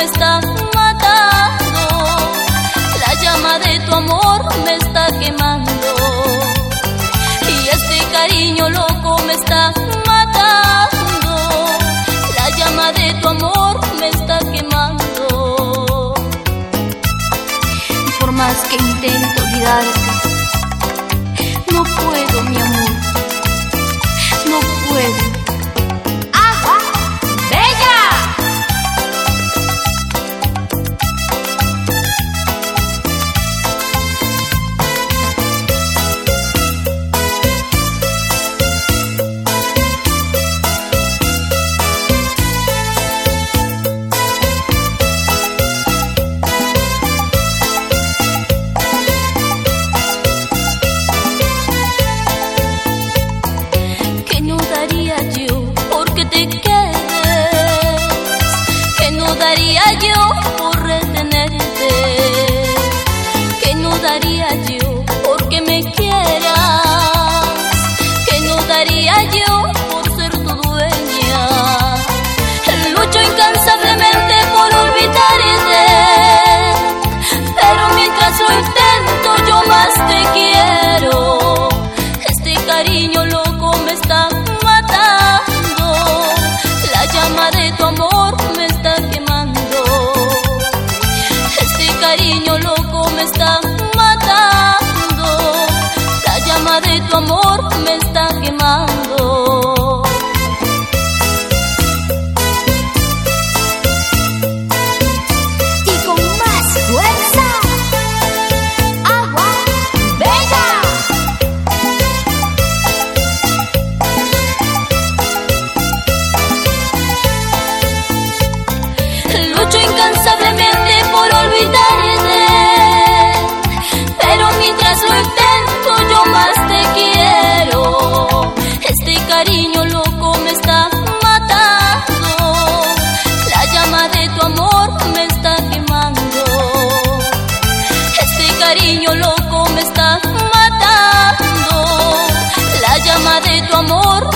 me está matando, la llama de tu amor me está quemando. Y este cariño loco me está matando, la llama de tu amor me está quemando. Por más que intento olvidarte de tu amor.